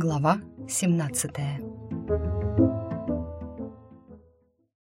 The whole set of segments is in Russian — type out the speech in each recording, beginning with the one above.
Глава 17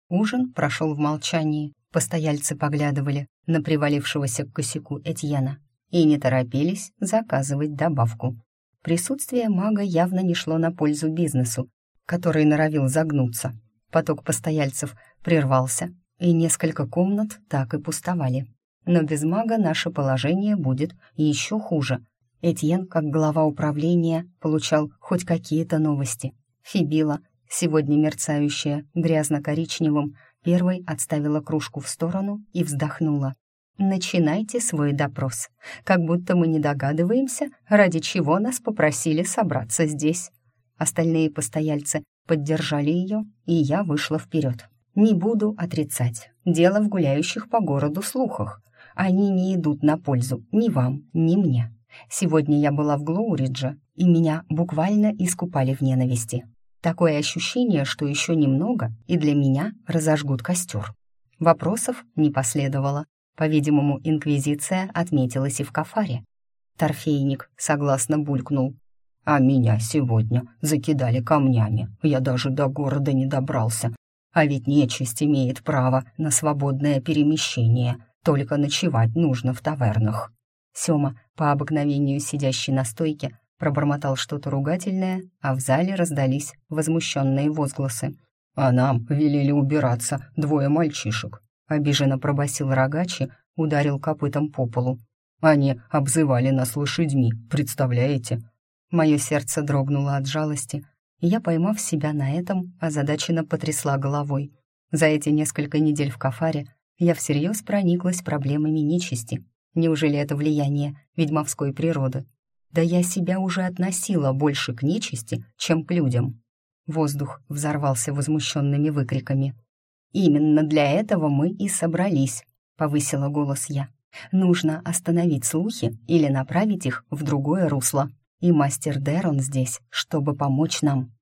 Ужин прошел в молчании. Постояльцы поглядывали на привалившегося к косяку Этьена и не торопились заказывать добавку. Присутствие мага явно не шло на пользу бизнесу, который норовил загнуться. Поток постояльцев прервался, и несколько комнат так и пустовали. Но без мага наше положение будет еще хуже. Этьен, как глава управления, получал хоть какие-то новости. Фибила, сегодня мерцающая грязно-коричневым, первой отставила кружку в сторону и вздохнула. «Начинайте свой допрос, как будто мы не догадываемся, ради чего нас попросили собраться здесь». Остальные постояльцы поддержали ее, и я вышла вперед. Не буду отрицать. Дело в гуляющих по городу слухах. Они не идут на пользу ни вам, ни мне. Сегодня я была в Глоуридже, и меня буквально искупали в ненависти. Такое ощущение, что еще немного, и для меня разожгут костер. Вопросов не последовало. По-видимому, инквизиция отметилась и в кафаре. Торфейник согласно булькнул. «А меня сегодня закидали камнями. Я даже до города не добрался. А ведь нечисть имеет право на свободное перемещение. Только ночевать нужно в тавернах». Сёма, по обыкновению сидящий на стойке, пробормотал что-то ругательное, а в зале раздались возмущенные возгласы. «А нам велели убираться двое мальчишек», — обиженно пробасил рогачи, ударил копытом по полу. «Они обзывали нас лошадьми, представляете?» Мое сердце дрогнуло от жалости, и я, поймав себя на этом, озадаченно потрясла головой. За эти несколько недель в Кафаре я всерьез прониклась проблемами нечисти. Неужели это влияние ведьмовской природы? Да я себя уже относила больше к нечисти, чем к людям. Воздух взорвался возмущенными выкриками. «Именно для этого мы и собрались», — повысила голос я. «Нужно остановить слухи или направить их в другое русло. И мастер Дэрон здесь, чтобы помочь нам».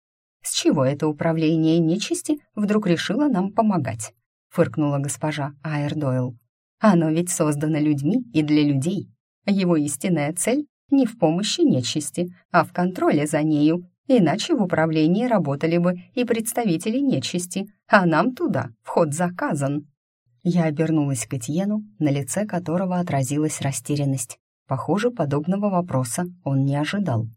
«С чего это управление нечисти вдруг решило нам помогать?» — фыркнула госпожа Айрдойл. Оно ведь создано людьми и для людей. Его истинная цель не в помощи нечисти, а в контроле за нею, иначе в управлении работали бы и представители нечисти, а нам туда вход заказан. Я обернулась к Этьену, на лице которого отразилась растерянность. Похоже, подобного вопроса он не ожидал.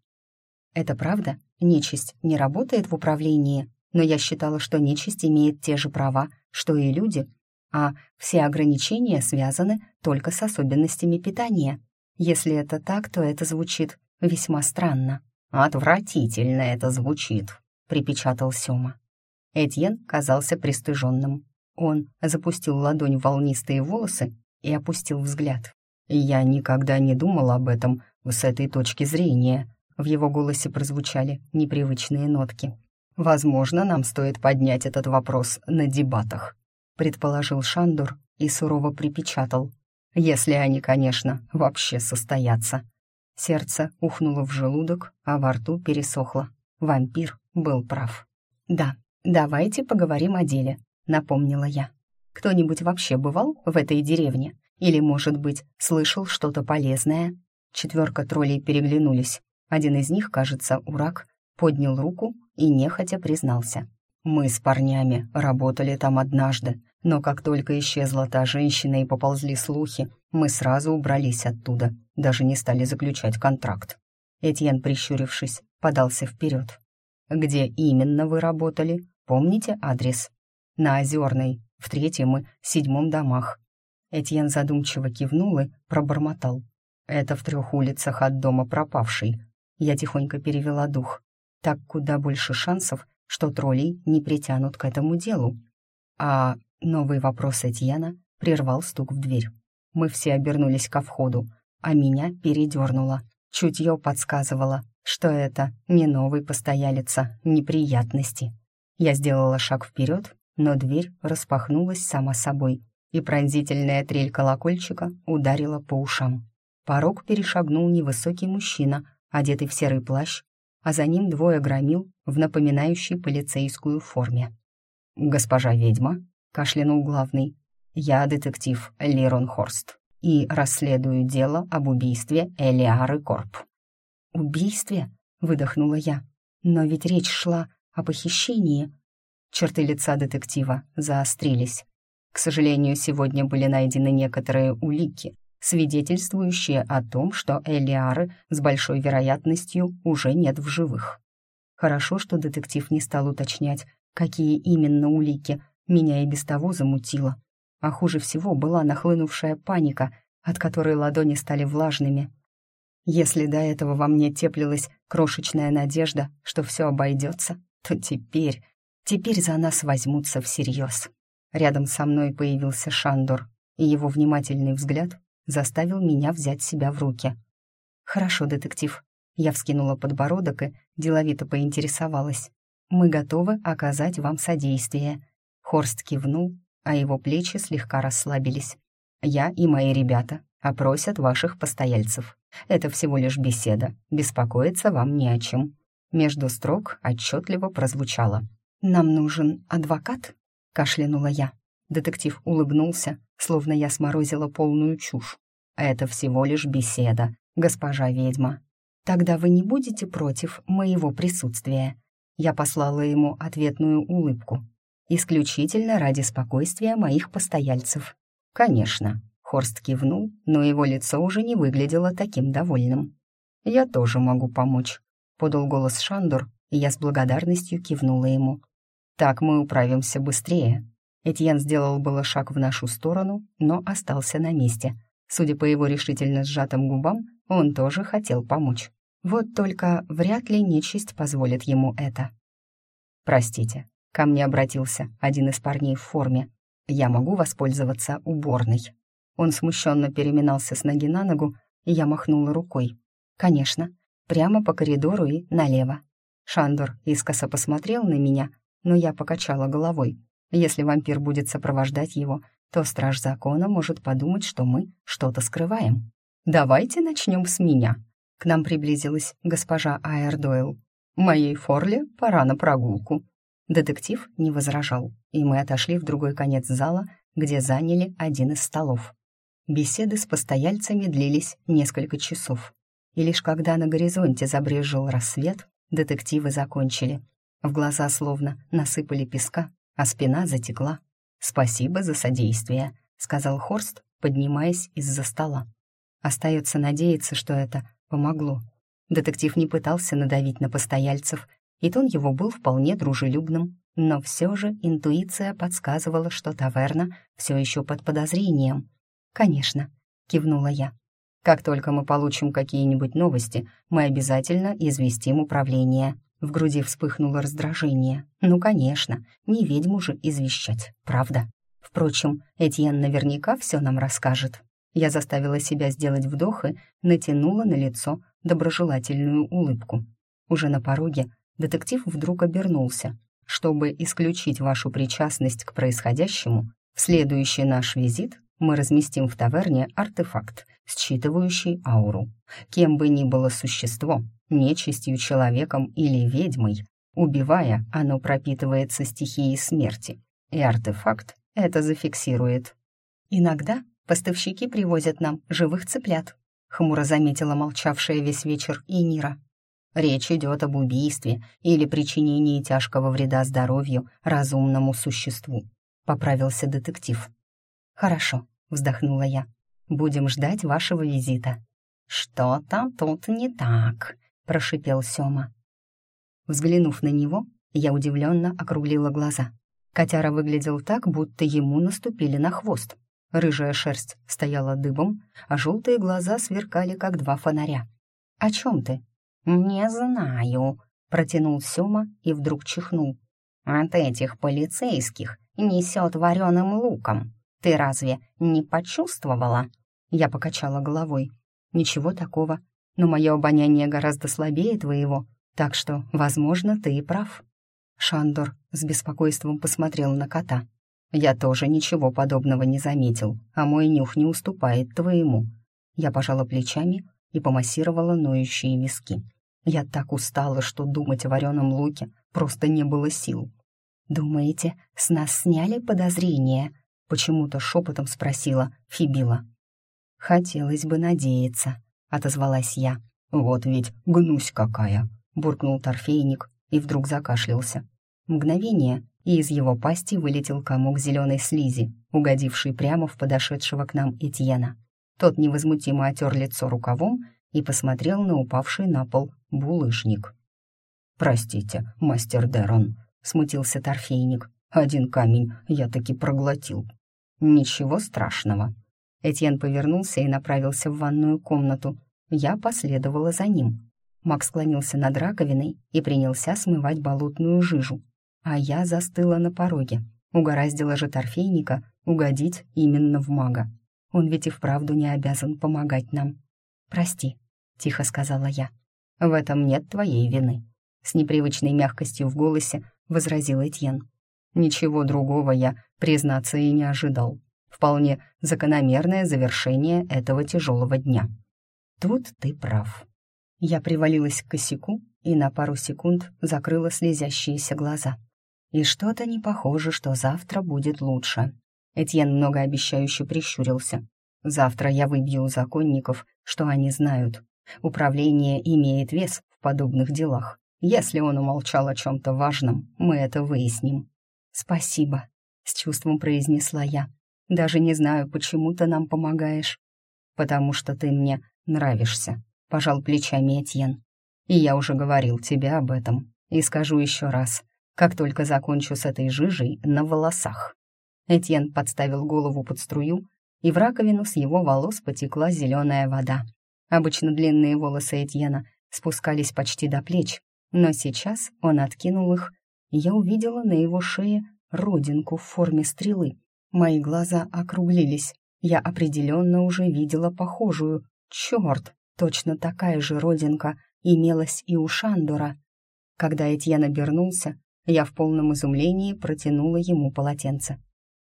«Это правда? Нечисть не работает в управлении, но я считала, что нечисть имеет те же права, что и люди, а все ограничения связаны только с особенностями питания. Если это так, то это звучит весьма странно. «Отвратительно это звучит», — припечатал Сёма. Этьен казался пристыженным. Он запустил ладонь в волнистые волосы и опустил взгляд. «Я никогда не думал об этом с этой точки зрения». В его голосе прозвучали непривычные нотки. «Возможно, нам стоит поднять этот вопрос на дебатах предположил Шандур и сурово припечатал. «Если они, конечно, вообще состоятся». Сердце ухнуло в желудок, а во рту пересохло. Вампир был прав. «Да, давайте поговорим о деле», — напомнила я. «Кто-нибудь вообще бывал в этой деревне? Или, может быть, слышал что-то полезное?» Четверка троллей переглянулись. Один из них, кажется, урак, поднял руку и нехотя признался. «Мы с парнями работали там однажды, но как только исчезла та женщина и поползли слухи, мы сразу убрались оттуда, даже не стали заключать контракт. Этьен, прищурившись, подался вперед. «Где именно вы работали? Помните адрес?» «На Озерной, в третьем и седьмом домах». Этьен задумчиво кивнул и пробормотал. «Это в трех улицах от дома пропавшей». Я тихонько перевела дух. Так куда больше шансов, что троллей не притянут к этому делу. А Новый вопрос Этьена прервал стук в дверь. Мы все обернулись ко входу, а меня передернуло. Чутье подсказывало, что это не новый постоялица, неприятности. Я сделала шаг вперед, но дверь распахнулась сама собой, и пронзительная трель колокольчика ударила по ушам. Порог перешагнул невысокий мужчина, одетый в серый плащ, а за ним двое громил в напоминающей полицейскую форме. «Госпожа ведьма», кашлянул главный. «Я детектив Лерон Хорст и расследую дело об убийстве Элиары Корп». «Убийстве?» — выдохнула я. Но ведь речь шла о похищении. Черты лица детектива заострились. К сожалению, сегодня были найдены некоторые улики, свидетельствующие о том, что Элиары с большой вероятностью уже нет в живых. Хорошо, что детектив не стал уточнять, какие именно улики меня и без того замутило. А хуже всего была нахлынувшая паника, от которой ладони стали влажными. Если до этого во мне теплилась крошечная надежда, что все обойдется, то теперь, теперь за нас возьмутся всерьез. Рядом со мной появился Шандор, и его внимательный взгляд заставил меня взять себя в руки. «Хорошо, детектив». Я вскинула подбородок и деловито поинтересовалась. «Мы готовы оказать вам содействие». Хорст кивнул, а его плечи слегка расслабились. «Я и мои ребята опросят ваших постояльцев. Это всего лишь беседа, беспокоиться вам не о чем». Между строк отчетливо прозвучало. «Нам нужен адвокат?» — кашлянула я. Детектив улыбнулся, словно я сморозила полную чушь. «Это всего лишь беседа, госпожа ведьма. Тогда вы не будете против моего присутствия?» Я послала ему ответную улыбку. «Исключительно ради спокойствия моих постояльцев». «Конечно», — Хорст кивнул, но его лицо уже не выглядело таким довольным. «Я тоже могу помочь», — подал голос Шандор, и я с благодарностью кивнула ему. Так мы управимся быстрее». Этьен сделал было шаг в нашу сторону, но остался на месте. Судя по его решительно сжатым губам, он тоже хотел помочь. Вот только вряд ли нечисть позволит ему это. «Простите», — ко мне обратился один из парней в форме. «Я могу воспользоваться уборной». Он смущенно переминался с ноги на ногу, и я махнула рукой. «Конечно, прямо по коридору и налево». Шандор искоса посмотрел на меня, но я покачала головой. Если вампир будет сопровождать его, то страж закона может подумать, что мы что-то скрываем. «Давайте начнем с меня», — к нам приблизилась госпожа Айрдойл. «Моей Форле пора на прогулку». Детектив не возражал, и мы отошли в другой конец зала, где заняли один из столов. Беседы с постояльцами длились несколько часов, и лишь когда на горизонте забрежил рассвет, детективы закончили. В глаза словно насыпали песка, а спина затекла. «Спасибо за содействие», — сказал Хорст, поднимаясь из-за стола. Остается надеяться, что это помогло. Детектив не пытался надавить на постояльцев, и тон его был вполне дружелюбным, но все же интуиция подсказывала, что таверна все еще под подозрением. «Конечно», — кивнула я. «Как только мы получим какие-нибудь новости, мы обязательно известим управление», в груди вспыхнуло раздражение. Ну, конечно, не ведьму же извещать, правда? Впрочем, Этьен наверняка все нам расскажет. Я заставила себя сделать вдох и натянула на лицо доброжелательную улыбку. Уже на пороге детектив вдруг обернулся. Чтобы исключить вашу причастность к происходящему, в следующий наш визит мы разместим в таверне артефакт, считывающий ауру. Кем бы ни было существо, нечистью, человеком или ведьмой, убивая, оно пропитывается стихией смерти, и артефакт это зафиксирует. Иногда поставщики привозят нам живых цыплят, хмуро заметила молчавшая весь вечер Инира. Речь идет об убийстве или причинении тяжкого вреда здоровью разумному существу, поправился детектив. Хорошо, вздохнула я. Будем ждать вашего визита. Что-то тут не так, прошипел Сёма. Взглянув на него, я удивленно округлила глаза. Котяра выглядел так, будто ему наступили на хвост. Рыжая шерсть стояла дыбом, а желтые глаза сверкали, как два фонаря. «О чем ты?» «Не знаю», — протянул Сёма и вдруг чихнул. «От этих полицейских несет вареным луком. Ты разве не почувствовала?» Я покачала головой. «Ничего такого но мое обоняние гораздо слабее твоего, так что, возможно, ты и прав». Шандор с беспокойством посмотрел на кота. «Я тоже ничего подобного не заметил, а мой нюх не уступает твоему». Я пожала плечами и помассировала ноющие виски. Я так устала, что думать о вареном луке просто не было сил. «Думаете, с нас сняли подозрения?» — почему-то шепотом спросила Фибила. «Хотелось бы надеяться», отозвалась я. «Вот ведь гнусь какая!» — буркнул торфейник и вдруг закашлялся. Мгновение, и из его пасти вылетел комок зеленой слизи, угодивший прямо в подошедшего к нам Этьена. Тот невозмутимо отер лицо рукавом и посмотрел на упавший на пол булыжник. «Простите, мастер Дерон», — смутился торфейник. «Один камень я таки проглотил». «Ничего страшного». Этьен повернулся и направился в ванную комнату. Я последовала за ним. Макс склонился над раковиной и принялся смывать болотную жижу. А я застыла на пороге. Угораздило же торфейника угодить именно в мага. Он ведь и вправду не обязан помогать нам. «Прости», — тихо сказала я. «В этом нет твоей вины», — с непривычной мягкостью в голосе возразил Этьен. «Ничего другого я, признаться, и не ожидал. Вполне закономерное завершение этого тяжелого дня». «Тут ты прав», я привалилась к косяку и на пару секунд закрыла слезящиеся глаза. И что-то не похоже, что завтра будет лучше. Этьен многообещающе прищурился. Завтра я выбью у законников, что они знают. Управление имеет вес в подобных делах. Если он умолчал о чем-то важном, мы это выясним. «Спасибо», — с чувством произнесла я. «Даже не знаю, почему ты нам помогаешь». «Потому что ты мне нравишься», пожал плечами Этьен. «И я уже говорил тебе об этом. И скажу еще раз, как только закончу с этой жижей на волосах». Этьен подставил голову под струю, и в раковину с его волос потекла зеленая вода. Обычно длинные волосы Этьена спускались почти до плеч, но сейчас он откинул их, и я увидела на его шее родинку в форме стрелы. Мои глаза округлились. Я определенно уже видела похожую. Черт! Точно такая же родинка имелась и у Шандора. Когда Этьен обернулся, я в полном изумлении протянула ему полотенце.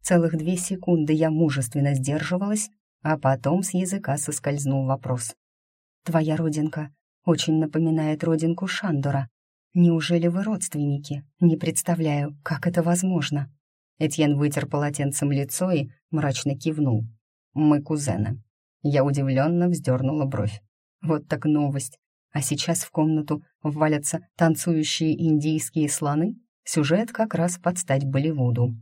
Целых две секунды я мужественно сдерживалась, а потом с языка соскользнул вопрос. «Твоя родинка очень напоминает родинку Шандора. Неужели вы родственники? Не представляю, как это возможно». Этьен вытер полотенцем лицо и мрачно кивнул. «Мы кузены». Я удивленно вздернула бровь. Вот так новость. А сейчас в комнату ввалятся танцующие индийские слоны? Сюжет как раз под стать Болливуду.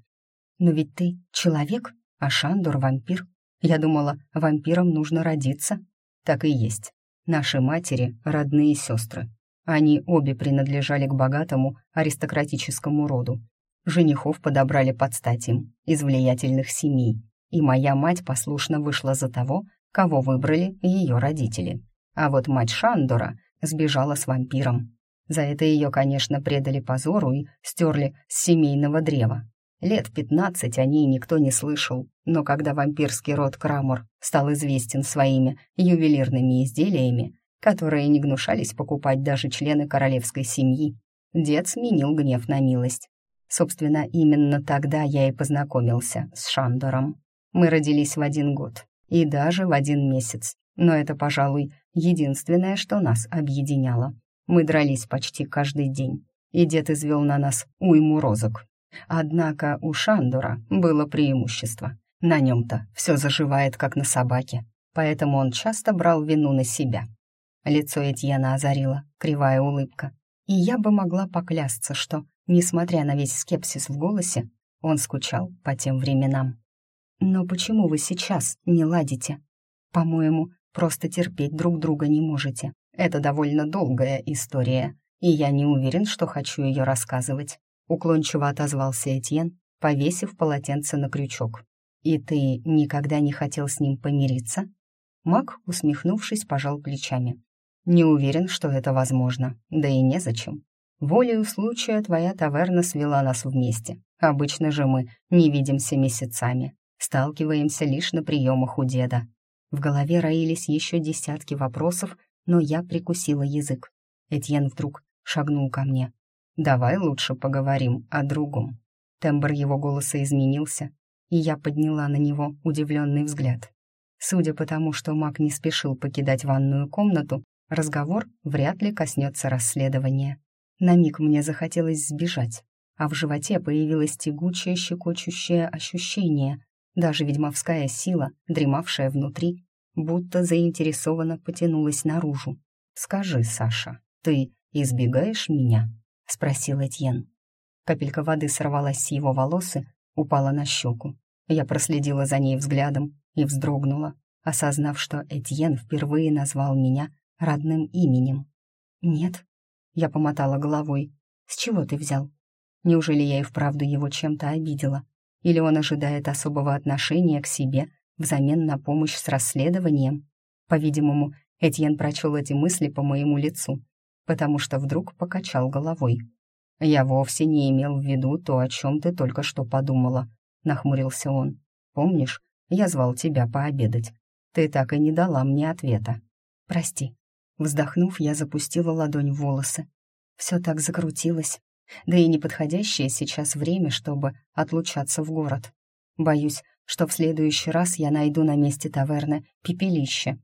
Но ведь ты человек, а Шандор — вампир. Я думала, вампирам нужно родиться. Так и есть. Наши матери — родные сестры. Они обе принадлежали к богатому аристократическому роду. Женихов подобрали под стать им, из влиятельных семей. И моя мать послушно вышла за того, кого выбрали ее родители. А вот мать Шандора сбежала с вампиром. За это ее, конечно, предали позору и стерли с семейного древа. Лет пятнадцать о ней никто не слышал, но когда вампирский род Крамор стал известен своими ювелирными изделиями, которые не гнушались покупать даже члены королевской семьи, дед сменил гнев на милость. Собственно, именно тогда я и познакомился с Шандором. Мы родились в один год и даже в один месяц, но это, пожалуй, единственное, что нас объединяло. Мы дрались почти каждый день, и дед извел на нас уйму розок. Однако у Шандора было преимущество. На нем-то все заживает, как на собаке, поэтому он часто брал вину на себя. Лицо Этьена озарила кривая улыбка, и я бы могла поклясться, что, несмотря на весь скепсис в голосе, он скучал по тем временам. «Но почему вы сейчас не ладите? По-моему, Просто терпеть друг друга не можете. Это довольно долгая история, и я не уверен, что хочу ее рассказывать», — уклончиво отозвался Этьен, повесив полотенце на крючок. «И ты никогда не хотел с ним помириться?» Мак, усмехнувшись, пожал плечами. «Не уверен, что это возможно, да и незачем. Волею случая твоя таверна свела нас вместе. Обычно же мы не видимся месяцами, сталкиваемся лишь на приемах у деда. В голове роились еще десятки вопросов, но я прикусила язык. Этьен вдруг шагнул ко мне. «Давай лучше поговорим о другом». Тембр его голоса изменился, и я подняла на него удивленный взгляд. Судя по тому, что маг не спешил покидать ванную комнату, разговор вряд ли коснется расследования. На миг мне захотелось сбежать, а в животе появилось тягучее, щекочущее ощущение, даже ведьмовская сила, дремавшая внутри, будто заинтересованно потянулась наружу. «Скажи, Саша, ты избегаешь меня?» — спросил Этьен. Капелька воды сорвалась с его волос и упала на щеку. Я проследила за ней взглядом и вздрогнула, осознав, что Этьен впервые назвал меня родным именем. «Нет», — я помотала головой. «С чего ты взял? Неужели я и вправду его чем-то обидела? Или он ожидает особого отношения к себе взамен на помощь с расследованием?» По-видимому, Этьен прочел эти мысли по моему лицу, потому что вдруг покачал головой. «Я вовсе не имел в виду то, о чем ты только что подумала», — нахмурился он. «Помнишь, я звал тебя пообедать. Ты так и не дала мне ответа. Прости». Вздохнув, я запустила ладонь в волосы. Все так закрутилось. Да и неподходящее сейчас время, чтобы отлучаться в город. Боюсь, что в следующий раз я найду на месте таверны пепелище.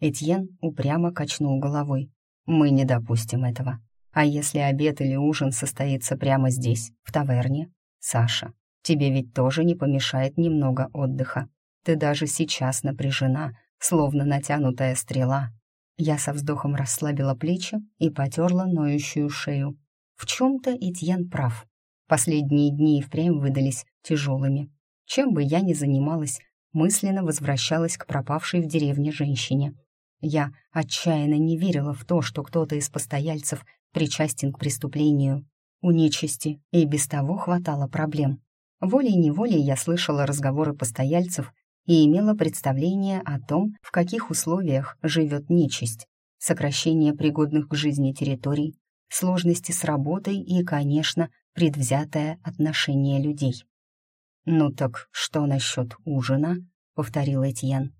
Этьен упрямо качнул головой. «Мы не допустим этого. А если обед или ужин состоится прямо здесь, в таверне? Саша, тебе ведь тоже не помешает немного отдыха. Ты даже сейчас напряжена, словно натянутая стрела. Я со вздохом расслабила плечи и потерла ноющую шею. В чем-то Этьен прав. Последние дни и впрямь выдались тяжелыми. Чем бы я ни занималась, мысленно возвращалась к пропавшей в деревне женщине. Я отчаянно не верила в то, что кто-то из постояльцев причастен к преступлению. У нечисти и без того хватало проблем. Волей-неволей я слышала разговоры постояльцев и имела представление о том, в каких условиях живет нечисть. Сокращение пригодных к жизни территорий, сложности с работой и, конечно, предвзятое отношение людей. «Ну так что насчет ужина?» — повторил Этьен.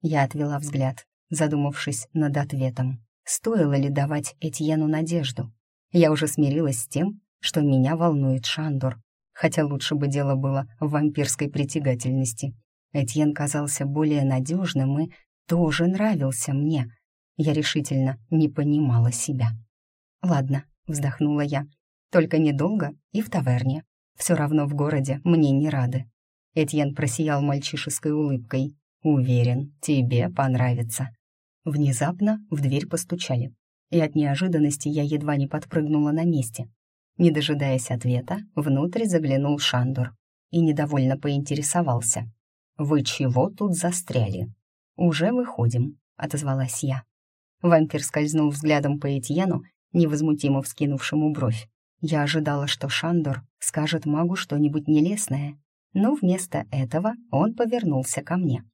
Я отвела взгляд, задумавшись над ответом. Стоило ли давать Этьену надежду? Я уже смирилась с тем, что меня волнует Шандор, хотя лучше бы дело было в вампирской притягательности. Этьен казался более надежным и тоже нравился мне. Я решительно не понимала себя. «Ладно», — вздохнула я, — «только недолго и в таверне. Все равно в городе мне не рады». Этьен просиял мальчишеской улыбкой. «Уверен, тебе понравится». Внезапно в дверь постучали, и от неожиданности я едва не подпрыгнула на месте. Не дожидаясь ответа, внутрь заглянул Шандор и недовольно поинтересовался. «Вы чего тут застряли?» «Уже выходим», — отозвалась я. Вампир скользнул взглядом по Этьену, невозмутимо вскинувшему бровь. Я ожидала, что Шандор скажет магу что-нибудь нелестное, но вместо этого он повернулся ко мне.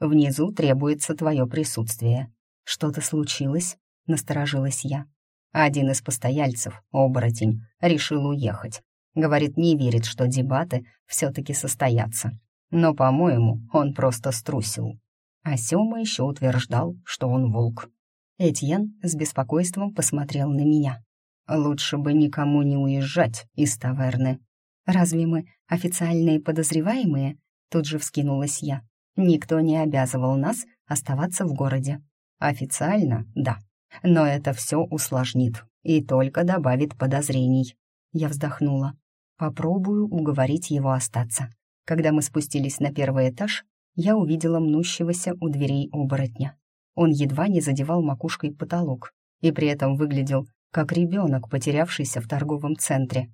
«Внизу требуется твое присутствие. «Что-то случилось?» — насторожилась я. Один из постояльцев, оборотень, решил уехать. Говорит, не верит, что дебаты все-таки состоятся. Но, по-моему, он просто струсил. А Сёма еще утверждал, что он волк. Этьен с беспокойством посмотрел на меня. «Лучше бы никому не уезжать из таверны». «Разве мы официальные подозреваемые?» Тут же вскинулась я. «Никто не обязывал нас оставаться в городе. Официально, да. Но это все усложнит и только добавит подозрений. Я вздохнула. Попробую уговорить его остаться. Когда мы спустились на первый этаж, я увидела мнущегося у дверей оборотня. Он едва не задевал макушкой потолок и при этом выглядел как ребенок, потерявшийся в торговом центре.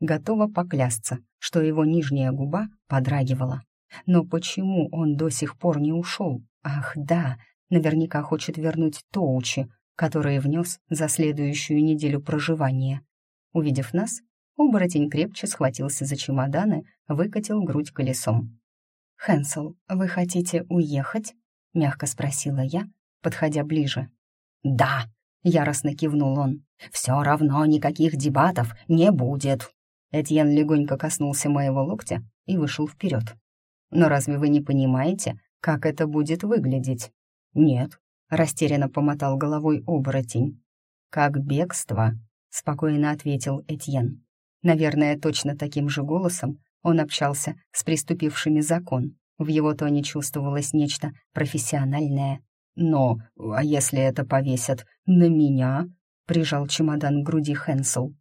Готова поклясться, что его нижняя губа подрагивала. Но почему он до сих пор не ушел? Ах, да, Наверняка хочет вернуть Тоучи, которые внес за следующую неделю проживания. Увидев нас, оборотень крепче схватился за чемоданы, выкатил грудь колесом. «Хэнсел, вы хотите уехать?» — мягко спросила я, подходя ближе. «Да!» — яростно кивнул он. «Все равно никаких дебатов не будет!» Этьен легонько коснулся моего локтя и вышел вперед. «Но разве вы не понимаете, как это будет выглядеть?» «Нет», — растерянно помотал головой оборотень. «Как бегство», — спокойно ответил Этьен. Наверное, точно таким же голосом он общался с приступившими закон. В его тоне чувствовалось нечто профессиональное. «Но, а если это повесят на меня?» — прижал чемодан к груди Хэнсел.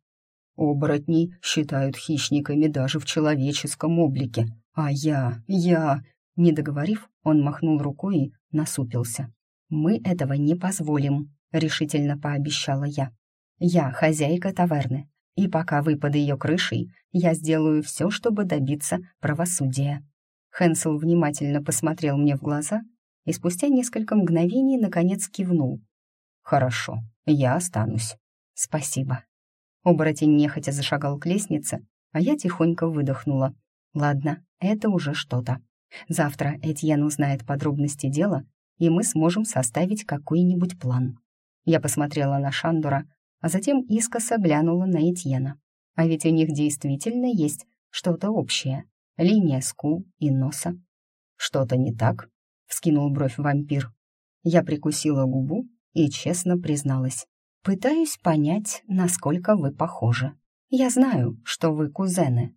«Оборотней считают хищниками даже в человеческом облике. А я, я...» Не договорив, он махнул рукой и насупился. «Мы этого не позволим», — решительно пообещала я. «Я хозяйка таверны, И пока вы под ее крышей, я сделаю все, чтобы добиться правосудия». Хэнсел внимательно посмотрел мне в глаза и спустя несколько мгновений наконец кивнул. «Хорошо, я останусь. Спасибо». Оборотень нехотя зашагал к лестнице, а я тихонько выдохнула. «Ладно, это уже что-то. Завтра Этьен узнает подробности дела, и мы сможем составить какой-нибудь план». Я посмотрела на Шандора, а затем искоса глянула на Этьена. А ведь у них действительно есть что-то общее. Линия скул и носа. «Что-то не так?» — вскинул бровь вампир. Я прикусила губу и честно призналась. «Пытаюсь понять, насколько вы похожи. Я знаю, что вы кузены,